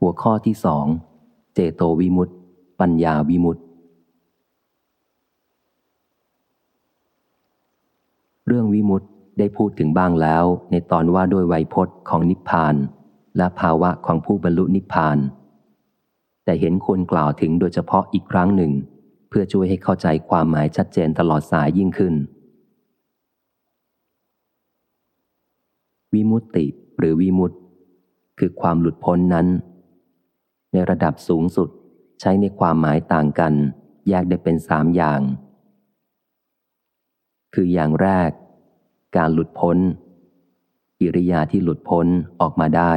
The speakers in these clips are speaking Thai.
หัวข้อที่สอง เจโตวิมุตติ ปัญญาวิมุตติ เรื่องวิมุตติได้พูดถึงบ้างแล้วในตอนว่าด้วยไวยพจน์ของนิพพาน และภาวะของผู้บรรลุนิพพาน แต่เห็นควรกล่าวถึงโดยเฉพาะอีกครั้งหนึ่ง เพื่อช่วยให้เข้าใจความหมายชัดเจนตลอดสายยิ่งขึ้น วิมุตติหรือวิมุตติคือความหลุดพ้นนั้น ในระดับสูงสุด ใช้ในความหมายต่างกัน แยกได้เป็นสามอย่าง คืออย่างแรก การหลุดพ้น กิริยาที่หลุดพ้นออกมาได้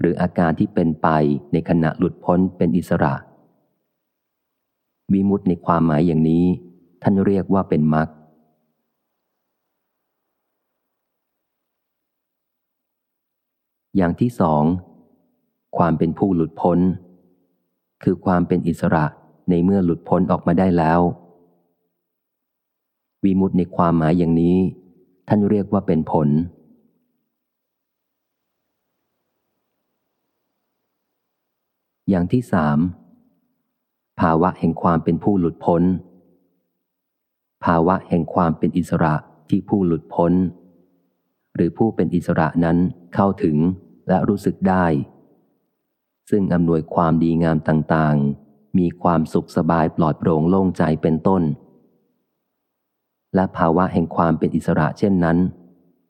หรืออาการที่เป็นไปในขณะหลุดพ้นเป็นอิสระ วิมุตในความหมายอย่างนี้ ท่านเรียกว่าเป็นมรรคอย่างที่สอง ความเป็นผู้หลุดพ้น คือความเป็นอิสระในเมื่อหลุดพ้นออกมาได้แล้ว วิมุตในความหมายอย่างนี้ ท่านเรียกว่าเป็นผล อย่างที่สามภาวะแห่งความเป็นผู้หลุดพ้น ภาวะแห่งความเป็นอิสระที่ผู้หลุดพ้น หรือผู้เป็นอิสระนั้นเข้าถึงและรู้สึกได้ ซึ่งอำนวยความดีงามต่างๆ มีความสุขสบายปลอดโปร่งโล่งใจเป็นต้น และภาวะแห่งความเป็นอิสระเช่นนั้น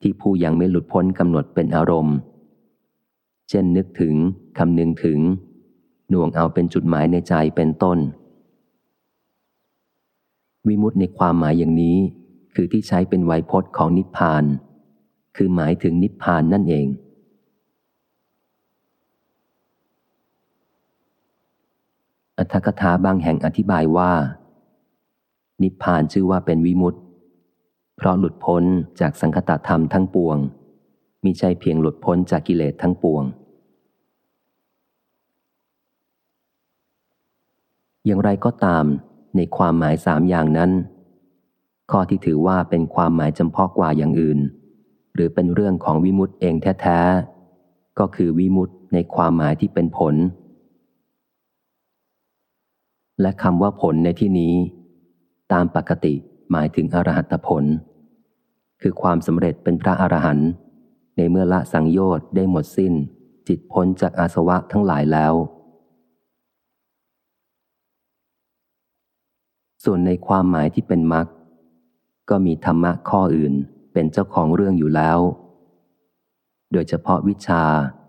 ที่ผู้ยังไม่หลุดพ้นกำหนดเป็นอารมณ์ เช่นนึกถึงคำนึงถึง หน่วงเอาเป็นจุดหมายในใจเป็นต้น วิมุตในความหมายอย่างนี้ คือที่ใช้เป็นไวยพจน์ของนิพพาน คือหมายถึงนิพพานนั่นเอง อัธกถาบางแห่งอธิบายว่า นิพพานชื่อว่าเป็นวิมุตติ เพราะหลุดพ้นจากสังคตธรรมทั้งปวงมิใช่เพียงหลุดพ้นจากกิเลสทั้งปวง อย่างไรก็ตามในความหมายสามอย่างนั้น ข้อที่ถือว่าเป็นความหมายจำเพาะกว่าอย่างอื่น หรือเป็นเรื่องของวิมุตติเองแท้ ๆ ก็คือวิมุตติในความหมายที่เป็นผล และคำว่าผลในที่นี้ ตามปกติหมายถึงอรหัตผล คือความสำเร็จเป็นพระอรหันต์ในเมื่อละสังโยชน์ได้หมดสิ้น จิตพ้นจากอาสวะทั้งหลายแล้ว ส่วนในความหมายที่เป็นมรรคก็มีธรรมะข้ออื่นเป็นเจ้าของเรื่องอยู่แล้ว โดยเฉพาะวิชา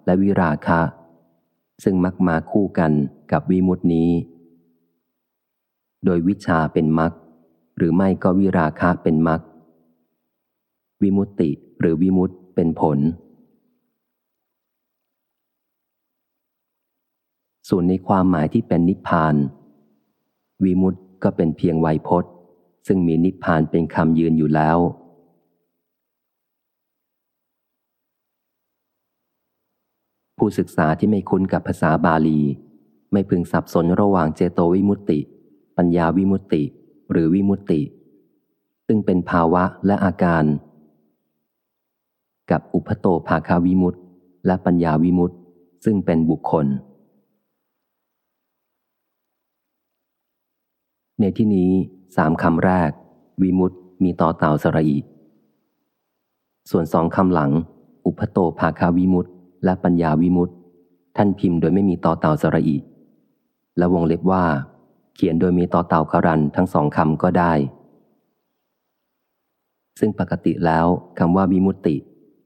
และวิราคะ ซึ่งมักมาคู่กันกับวิมุตินี้ โดยวิชาเป็นมรรคหรือไม่ก็วิราคะเป็นมรรควิมุตติหรือวิมุตเป็นผล ส่วนในความหมายที่เป็นนิพพาน วิมุตก็เป็นเพียงไวยพจน์ ซึ่งมีนิพพานเป็นคำยืนอยู่แล้ว ผู้ศึกษาที่ไม่คุ้นกับภาษาบาลี ไม่พึงสับสนระหว่างเจโตวิมุตติ ปัญญาวิมุตติ หรือวิมุตติ ซึ่งเป็นภาวะและอาการ กับอุปโตภาคาวิมุตติ และปัญญาวิมุตติ ซึ่งเป็นบุคคล ในที่นี้สามคำแรก วิมุตติมีต่อเต่าสระอีส่วนสองคำหลัง อุปโตภาคาวิมุตติ และปัญญาวิมุตติ ท่านพิมพ์โดยไม่มีต่อเต่าสระอีและวงเล็บว่า เขียนโดยมีต่อเต่าคารันทั้งสองคำก็ได้ ซึ่งปกติแล้วคำว่าวิมุตติ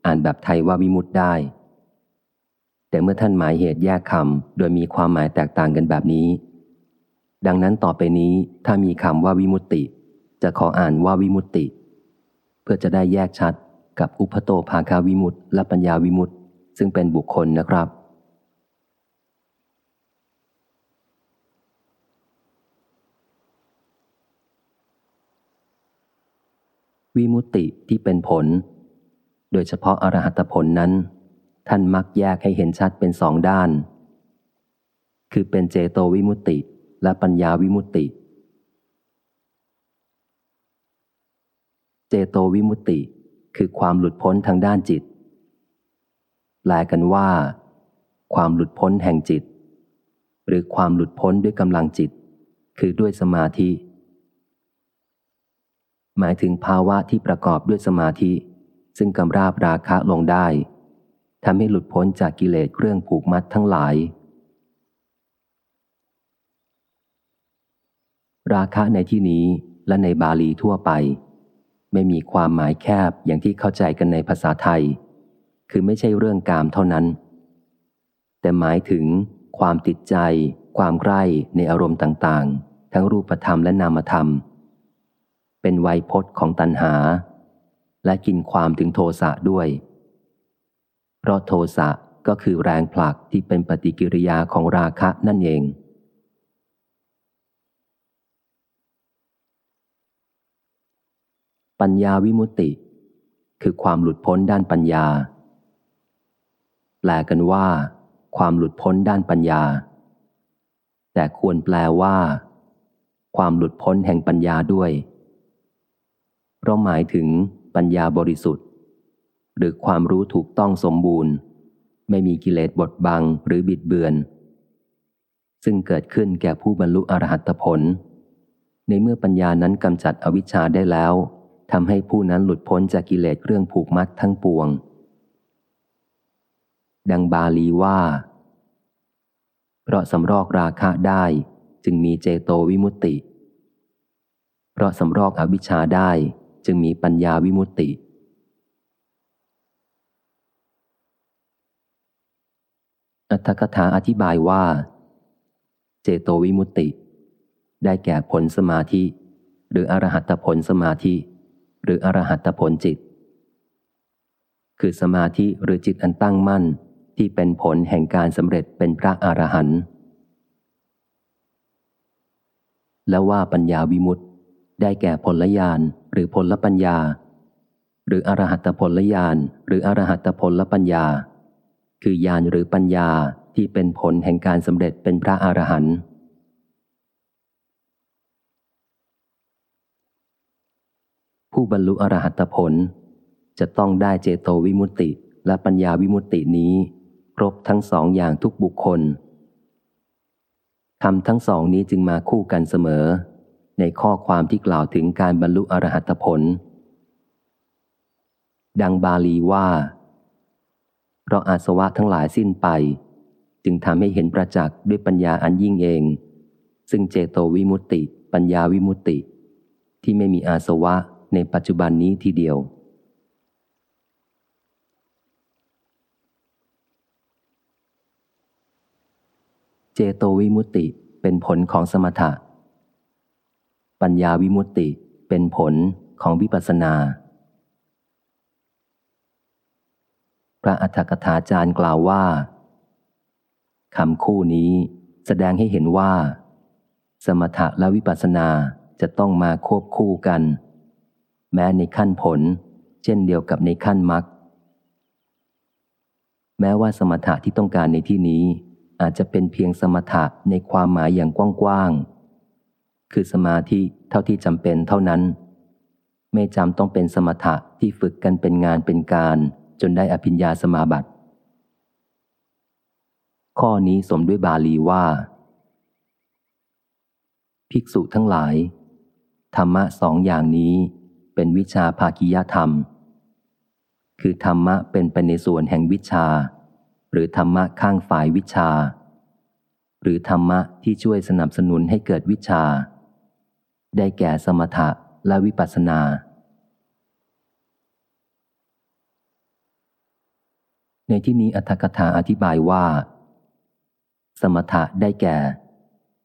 อ่านแบบไทยว่าวิมุตได้ แต่เมื่อท่านหมายเหตุแยกคำโดยมีความหมายแตกต่างกันแบบนี้ ดังนั้นต่อไปนี้ถ้ามีคำว่าวิมุตติ จะขออ่านว่าวิมุตติ เพื่อจะได้แยกชัดกับอุปโตภาคาวิมุตและปัญญาวิมุตซึ่งเป็นบุคคลนะครับ วิมุติที่เป็นผล โดยเฉพาะอรหัตผลนั้น ท่านมักแยกให้เห็นชัดเป็นสองด้าน คือเป็นเจโตวิมุติและปัญญาวิมุติ เจโตวิมุตติคือความหลุดพ้นทางด้านจิต แปลกันว่า ความหลุดพ้นแห่งจิต หรือความหลุดพ้นด้วยกำลังจิต คือด้วยสมาธิ หมายถึงภาวะที่ประกอบด้วยสมาธิ ซึ่งกำราบราคะลงได้ทำให้หลุดพ้นจากกิเลสเครื่องผูกมัดทั้งหลาย ราคะในที่นี้และในบาลีทั่วไป ไม่มีความหมายแคบอย่างที่เข้าใจกันในภาษาไทย คือไม่ใช่เรื่องกามเท่านั้น แต่หมายถึง ความติดใจ ความใกล้ในอารมณ์ต่างๆ ทั้งรูปธรรมและนามธรรม เป็นไวยพจน์ของตัณหา และกินความถึงโทสะด้วย เพราะโทสะก็คือแรงผลักที่เป็นปฏิกิริยาของราคะนั่นเอง ปัญญาวิมุตติ คือความหลุดพ้นด้านปัญญา แปลกันว่า ความหลุดพ้นด้านปัญญา แต่ควรแปลว่า ความหลุดพ้นแห่งปัญญาด้วย เราหมายถึงปัญญาบริสุทธิ์ หรือความรู้ถูกต้องสมบูรณ์ ไม่มีกิเลสบดบังหรือบิดเบือน ซึ่งเกิดขึ้นแก่ผู้บรรลุอรหัตผล ในเมื่อปัญญานั้นกำจัดอวิชชาได้แล้วทำให้ผู้นั้นหลุดพ้นจากกิเลสเครื่องผูกมัดทั้งปวง ดังบาลีว่า เพราะสำรอกราคะได้จึงมีเจโตวิมุตติ เพราะสำรอกอวิชชาได้ จึงมีปัญญาวิมุตติ อัตถกถาอธิบายว่า เจโตวิมุตติ ได้แก่ผลสมาธิ หรืออรหัตผลสมาธิ หรืออรหัตผลจิต คือสมาธิหรือจิตอันตั้งมั่นที่เป็นผลแห่งการสำเร็จเป็นพระอรหันต์และว่าปัญญาวิมุตต์ได้แก่ผลญาณ หรือผลปัญญา หรืออรหัตผลญาณหรืออรหัตผลปัญญา คือญาณหรือปัญญาที่เป็นผลแห่งการสำเร็จเป็นพระอรหันต์ผู้บรรลุอรหัตผล จะต้องได้เจโตวิมุตติและปัญญาวิมุตตินี้ ครบทั้งสองอย่างทุกบุคคลทำทั้งสองนี้จึงมาคู่กันเสมอ ในข้อความที่กล่าวถึงการบรรลุอรหัตผล ดังบาลีว่า เพราะอาสวะทั้งหลายสิ้นไป จึงทำให้เห็นประจักษ์ด้วยปัญญาอันยิ่งเอง ซึ่งเจโตวิมุตติ ปัญญาวิมุตติ ที่ไม่มีอาสวะในปัจจุบันนี้ทีเดียว เจโตวิมุตติเป็นผลของสมถะ ปัญญาวิมุตติเป็นผลของวิปัสสนา พระอัฏฐกถาจารย์กล่าวว่าคำคู่นี้แสดงให้เห็นว่า สมถะและวิปัสสนาจะต้องมาควบคู่กัน แม้ในขั้นผล เช่นเดียวกับในขั้นมรรคแม้ว่าสมถะที่ต้องการในที่นี้ อาจจะเป็นเพียงสมถะในความหมายอย่างกว้างๆ คือสมาธิเท่าที่จำเป็นเท่านั้น ไม่จำต้องเป็นสมถะที่ฝึกกันเป็นงานเป็นการ จนได้อภิญญาสมาบัติ ข้อนี้สมด้วยบาลีว่า ภิกษุทั้งหลาย ธรรมะสองอย่างนี้เป็นวิชาภาคิยธรรม คือธรรมะเป็นไปในส่วนแห่งวิชา หรือธรรมะข้างฝ่ายวิชา หรือธรรมะที่ช่วยสนับสนุนให้เกิดวิชา ได้แก่สมถะและวิปัสสนา ในที่นี้อัธกถาอธิบายว่า สมถะได้แก่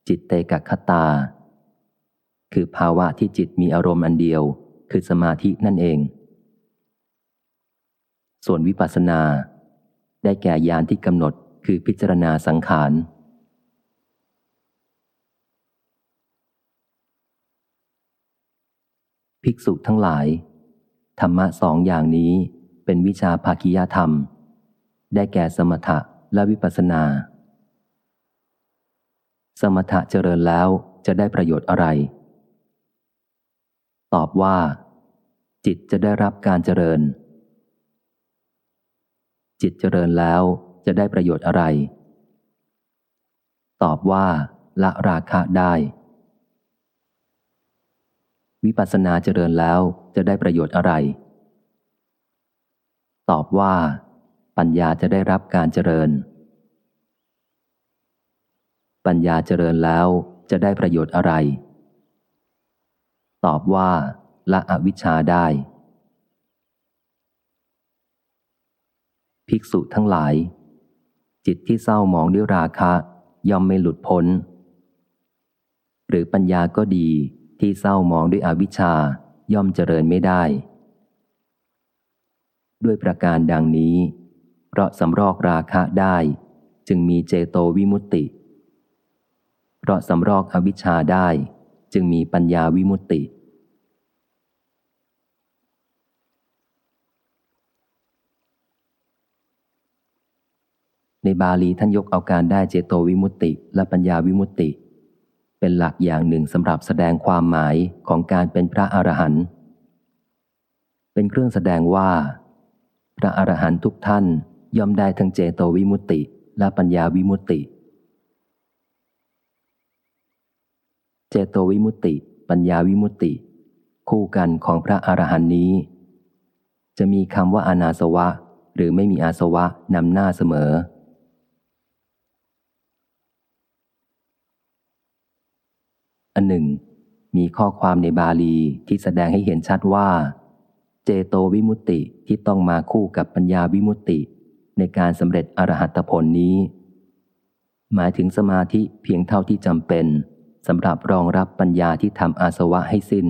จิตเตกคตา คือภาวะที่จิตมีอารมณ์อันเดียว คือสมาธินั่นเอง ส่วนวิปัสสนา ได้แก่ยานที่กำหนดคือพิจารณาสังขาร ภิกษุทั้งหลาย ธรรมะสองอย่างนี้เป็นวิชาภาคิยธรรม ได้แก่สมถะและวิปัสสนา สมถะเจริญแล้วจะได้ประโยชน์อะไร ตอบว่า จิตจะได้รับการเจริญ จิตเจริญแล้วจะได้ประโยชน์อะไร ตอบว่า ละราคะได้ วิปัสสนาเจริญแล้วจะได้ประโยชน์อะไร ตอบว่า ปัญญาจะได้รับการเจริญ ปัญญาเจริญแล้วจะได้ประโยชน์อะไร ตอบว่า ละอวิชชาได้ ภิกษุทั้งหลาย จิตที่เศร้าหมองด้วยราคะย่อมไม่หลุดพ้น หรือปัญญาก็ดี ที่เศร้ามองด้วยอวิชชาย่อมเจริญไม่ได้ ด้วยประการดังนี้ เพราะสำรอกราคะได้ จึงมีเจโตวิมุตติ เพราะสำรอกอวิชชาได้ จึงมีปัญญาวิมุตติ ในบาลีท่านยกเอาการได้เจโตวิมุตติ และปัญญาวิมุตติ เป็นหลักอย่างหนึ่งสำหรับแสดงความหมายของการเป็นพระอรหันต์เป็นเครื่องแสดงว่า พระอรหันต์ทุกท่านย่อมได้ทั้งเจโตวิมุตติและปัญญาวิมุตติ เจโตวิมุตติ ปัญญาวิมุตติ คู่กันของพระอรหันต์นี้ จะมีคำว่าอนาสวะ หรือไม่มีอาสวะนำหน้าเสมอ อันหนึ่ง มีข้อความในบาลีที่แสดงให้เห็นชัดว่า เจโตวิมุตติที่ต้องมาคู่กับปัญญาวิมุตติ ในการสำเร็จอรหัตผลนี้ หมายถึงสมาธิเพียงเท่าที่จำเป็นสำหรับรองรับปัญญาที่ทำอาสวะให้สิ้น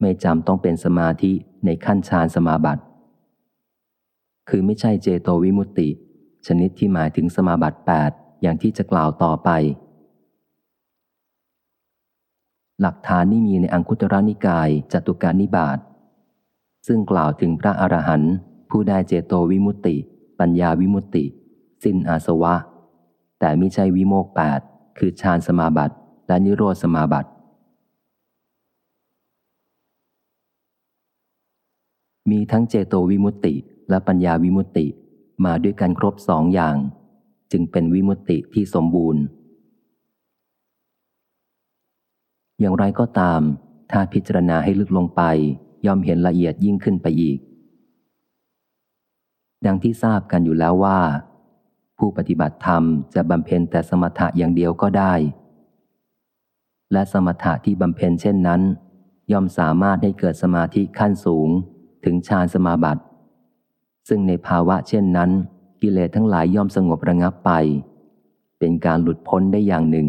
ไม่จำต้องเป็นสมาธิในขั้นฌานสมาบัติ คือไม่ใช่เจโตวิมุตติ ชนิดที่หมายถึงสมาบัติ 8 อย่างที่จะกล่าวต่อไป หลักฐานนี่มีในอังคุตระนิกายจตุการนิบาตซึ่งกล่าวถึงพระอรหันต์ผู้ได้เจโตวิมุตติ ปัญญาวิมุตติ สิ้นอาสวะ แต่มิใช่วิโมกแปดคือฌานสมาบัติและนิโรธสมาบัติมีทั้งเจโตวิมุตติ และปัญญาวิมุตติมาด้วยกันครบสองอย่าง จึงเป็นวิมุตติที่สมบูรณ์ อย่างไรก็ตาม ถ้าพิจารณาให้ลึกลงไป ย่อมเห็นละเอียดยิ่งขึ้นไปอีก ดังที่ทราบกันอยู่แล้วว่า ผู้ปฏิบัติธรรมจะบำเพ็ญแต่สมถะอย่างเดียวก็ได้ และสมถะที่บำเพ็ญเช่นนั้น ย่อมสามารถให้เกิดสมาธิขั้นสูงถึงฌานสมาบัติ ซึ่งในภาวะเช่นนั้น กิเลสทั้งหลายย่อมสงบระงับไป เป็นการหลุดพ้นได้อย่างหนึ่ง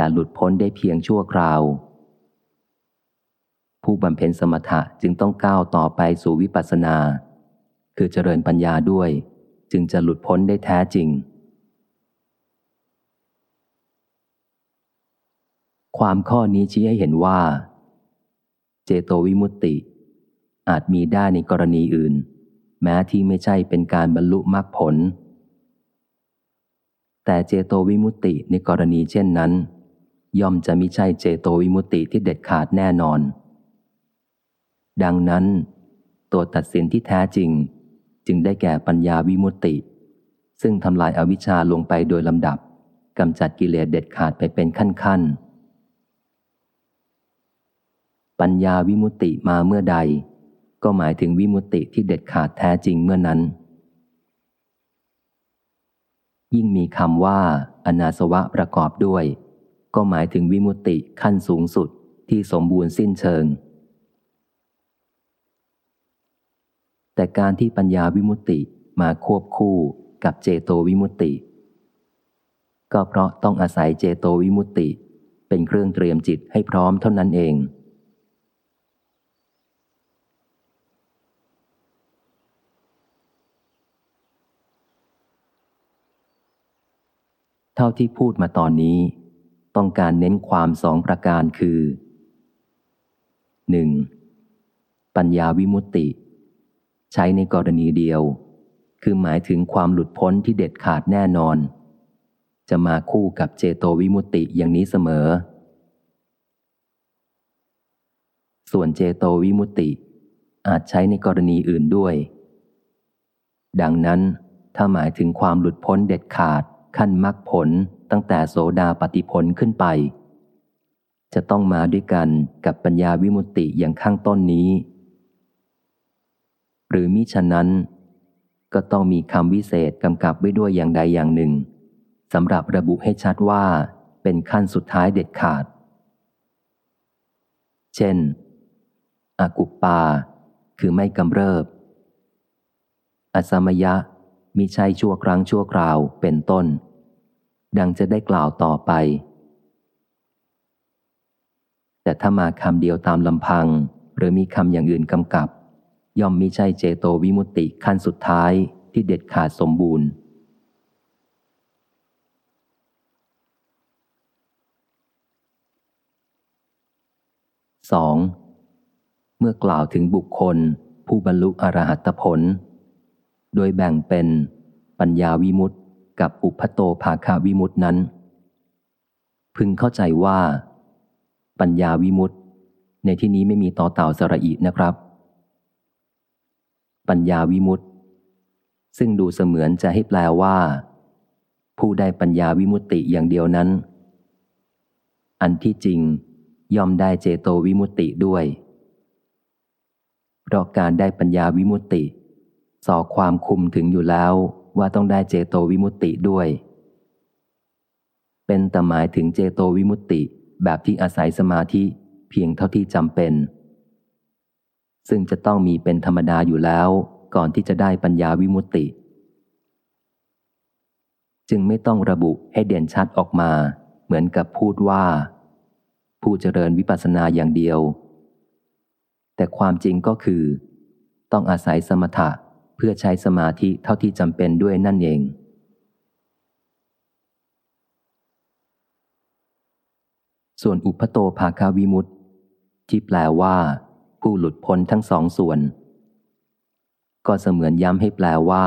แต่หลุดพ้นได้เพียงชั่วคราว ผู้บำเพ็ญสมถะจึงต้องก้าวต่อไปสู่วิปัสสนา คือเจริญปัญญาด้วย จึงจะหลุดพ้นได้แท้จริง ความข้อนี้ชี้ให้เห็นว่า เจโตวิมุตติ อาจมีได้ในกรณีอื่น แม้ที่ไม่ใช่เป็นการบรรลุมรรคผลแต่เจโตวิมุตติในกรณีเช่นนั้น ย่อมจะมิใช่เจโตวิมุตติที่เด็ดขาดแน่นอน ดังนั้น ตัวตัดสินที่แท้จริง จึงได้แก่ปัญญาวิมุตติ ซึ่งทำลายอาวิชชาลงไปโดยลำดับกำจัดกิเลสเด็ดขาดไปเป็นขั้นๆ ปัญญาวิมุตติมาเมื่อใด ก็หมายถึงวิมุตติที่เด็ดขาดแท้จริงเมื่อนั้นยิ่งมีคำว่าอนาสวะประกอบด้วย ก็หมายถึงวิมุตติขั้นสูงสุดที่สมบูรณ์สิ้นเชิง แต่การที่ปัญญาวิมุตติมาควบคู่กับเจโตวิมุตติ ก็เพราะต้องอาศัยเจโตวิมุตติ เป็นเครื่องเตรียมจิตให้พร้อมเท่านั้นเอง เท่าที่พูดมาตอนนี้ ต้องการเน้นความสองประการคือ 1. ปัญญาวิมุตติ ใช้ในกรณีเดียว คือหมายถึงความหลุดพ้นที่เด็ดขาดแน่นอน จะมาคู่กับเจโตวิมุตติอย่างนี้เสมอ ส่วนเจโตวิมุตติ อาจใช้ในกรณีอื่นด้วย ดังนั้นถ้าหมายถึงความหลุดพ้นเด็ดขาด ขั้นมรรคผลตั้งแต่โสดาปฏิผลขึ้นไป จะต้องมาด้วยกันกับปัญญาวิมุตติอย่างข้างต้นนี้ หรือมิฉะนั้น ก็ต้องมีคำวิเศษกำกับไว้ด้วยอย่างใดอย่างหนึ่งสำหรับระบุให้ชัดว่าเป็นขั้นสุดท้ายเด็ดขาด เช่น อากุปปา คือไม่กำเริบ อสมยะ มิใช่ชั่วครั้งชั่วคราวเป็นต้น ดังจะได้กล่าวต่อไป แต่ถ้ามาคำเดียวตามลำพัง หรือมีคำอย่างอื่นกำกับ ย่อมมิใช่เจโตวิมุตติขั้นสุดท้ายที่เด็ดขาดสมบูรณ์ 2. เมื่อกล่าวถึงบุคคล ผู้บรรลุอรหัตผล โดยแบ่งเป็นปัญญาวิมุตติกับอุพโตภาคาวิมุตตินั้น พึงเข้าใจว่า ปัญญาวิมุตติ ในที่นี้ไม่มีต่อเต่าสระอีนะครับ ปัญญาวิมุตติ ซึ่งดูเสมือนจะให้แปลว่า ผู้ได้ปัญญาวิมุตติอย่างเดียวนั้น อันที่จริงย่อมได้เจโตวิมุตติด้วยเพราะการได้ปัญญาวิมุตติ สอความคุมถึงอยู่แล้วว่าต้องได้เจโตวิมุตติด้วย เป็นแต่หมายถึงเจโตวิมุตติแบบที่อาศัยสมาธิเพียงเท่าที่จำเป็น ซึ่งจะต้องมีเป็นธรรมดาอยู่แล้ว ก่อนที่จะได้ปัญญาวิมุตติ จึงไม่ต้องระบุให้เด่นชัดออกมา เหมือนกับพูดว่า ผู้เจริญวิปัสสนาอย่างเดียว แต่ความจริงก็คือ ต้องอาศัยสมถะ พื่อใช้สมาธิเท่าที่จำเป็นด้วยนั่นเอง ส่วนอุปโตภาคาวิมุตติที่แปลว่า ผู้หลุดพ้นทั้งสองส่วน ก็เสมือนย้ำให้แปลว่า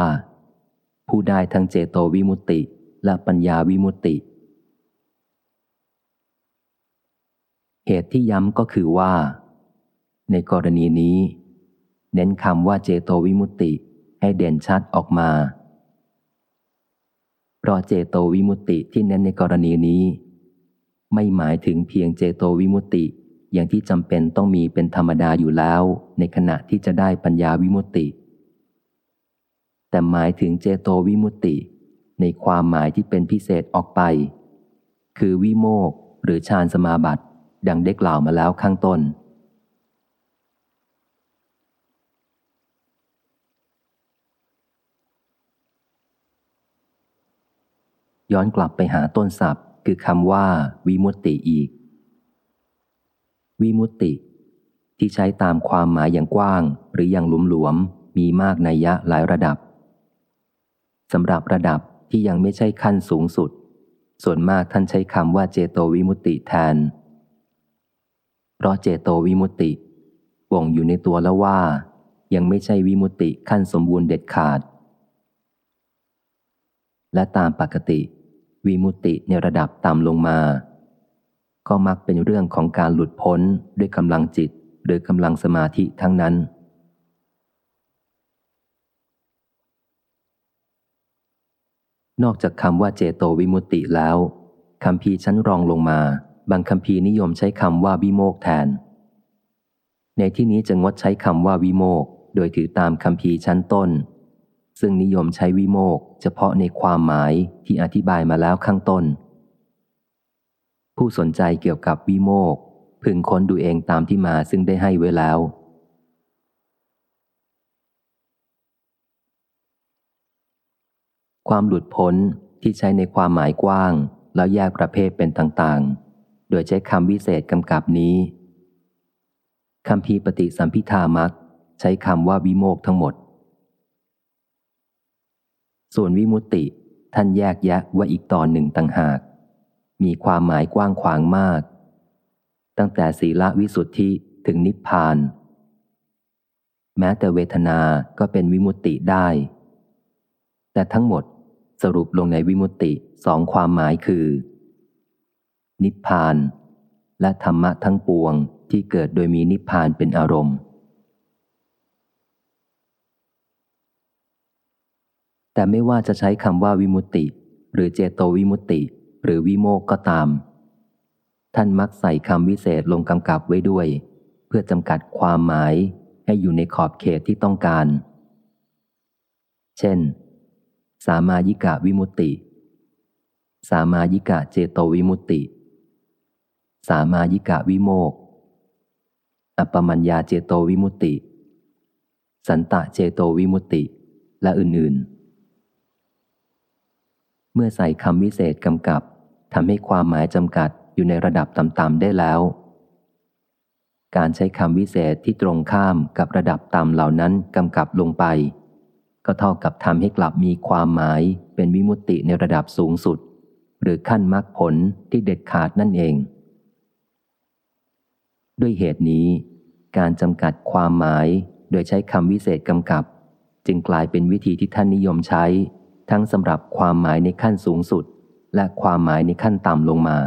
ผู้ได้ทั้งเจโตวิมุตติและปัญญาวิมุตติ เหตุที่ย้ำก็คือว่า ในกรณีนี้ เน้นคำว่าเจโตวิมุตติ ให้เด่นชัดออกมา เพราะเจโตวิมุตติที่เน้นในกรณีนี้ ไม่หมายถึงเพียงเจโตวิมุตติอย่างที่จำเป็นต้องมีเป็นธรรมดาอยู่แล้ว ในขณะที่จะได้ปัญญาวิมุตติ แต่หมายถึงเจโตวิมุตติ ในความหมายที่เป็นพิเศษออกไป คือวิโมกหรือฌานสมาบัติ ดังได้กล่าวมาแล้วข้างต้น ย้อนกลับไปหาต้นศัพท์ คือคำว่าวิมุตติอีก วิมุตติ ที่ใช้ตามความหมายอย่างกว้าง หรืออย่างหลวมๆมีมากในยะหลายระดับสำหรับระดับที่ยังไม่ใช่ขั้นสูงสุด ส่วนมากท่านใช้คำว่าเจโตวิมุตติแทน เพราะเจโตวิมุตติบ่งอยู่ในตัวแล้วว่า ยังไม่ใช่วิมุตติขั้นสมบูรณ์เด็ดขาด และตามปกติวิมุตติในระดับต่ำลงมา ก็มักเป็นเรื่องของการหลุดพ้นด้วยกำลังจิตหรือกำลังสมาธิทั้งนั้น นอกจากคำว่าเจโตวิมุตติแล้วคำพีชั้นรองลงมา บางคำพีนิยมใช้คำว่าวิโมกแทน ในที่นี้จะงดใช้คำว่าวิโมก โดยถือตามคำพีชั้นต้น ซึ่งนิยมใช้วิโมกเฉพาะในความหมายที่อธิบายมาแล้วข้างต้น ผู้สนใจเกี่ยวกับวิโมกพึงค้นดูเองตามที่มาซึ่งได้ให้ไว้แล้ว ความหลุดพ้นที่ใช้ในความหมายกว้าง แล้วแยกประเภทเป็นต่างๆ โดยใช้คำวิเศษกำกับนี้คำพีปฏิสัมพิธามักใช้คำว่าวิโมกทั้งหมด ส่วนวิมุตติ ท่านแยกแยะว่าอีกตอนหนึ่งต่างหาก มีความหมายกว้างขวางมาก ตั้งแต่ศีลวิสุทธิถึงนิพพาน แม้แต่เวทนาก็เป็นวิมุตติได้ แต่ทั้งหมดสรุปลงในวิมุตติสองความหมายคือ นิพพาน และธรรมะทั้งปวงที่เกิดโดยมีนิพพานเป็นอารมณ์ แต่ไม่ว่าจะใช้คำว่าวิมุตติ หรือเจโตวิมุตติ หรือวิโมกก็ตาม ท่านมักใส่คำวิเศษลงกำกับไว้ด้วย เพื่อจำกัดความหมายให้อยู่ในขอบเขตที่ต้องการ เช่น สามายิกะวิมุตติ สามายิกะเจโตวิมุตติ สามายิกะวิโมก อัปปมัญญาเจโตวิมุตติ สันตะเจโตวิมุตติ และอื่นๆ เมื่อใส่คำวิเศษกำกับทำให้ความหมายจำกัดอยู่ในระดับต่ำๆได้แล้ว การใช้คำวิเศษที่ตรงข้ามกับระดับต่ำเหล่านั้นกำกับลงไป ก็เท่ากับทำให้กลับมีความหมายเป็นวิมุตติในระดับสูงสุด หรือขั้นมรรคผลที่เด็ดขาดนั่นเอง ด้วยเหตุนี้ การจำกัดความหมายโดยใช้คำวิเศษกำกับ จึงกลายเป็นวิธีที่ท่านนิยมใช้ ทั้งสำหรับความหมายในขั้นสูงสุด และความหมายในขั้นต่ำลงมา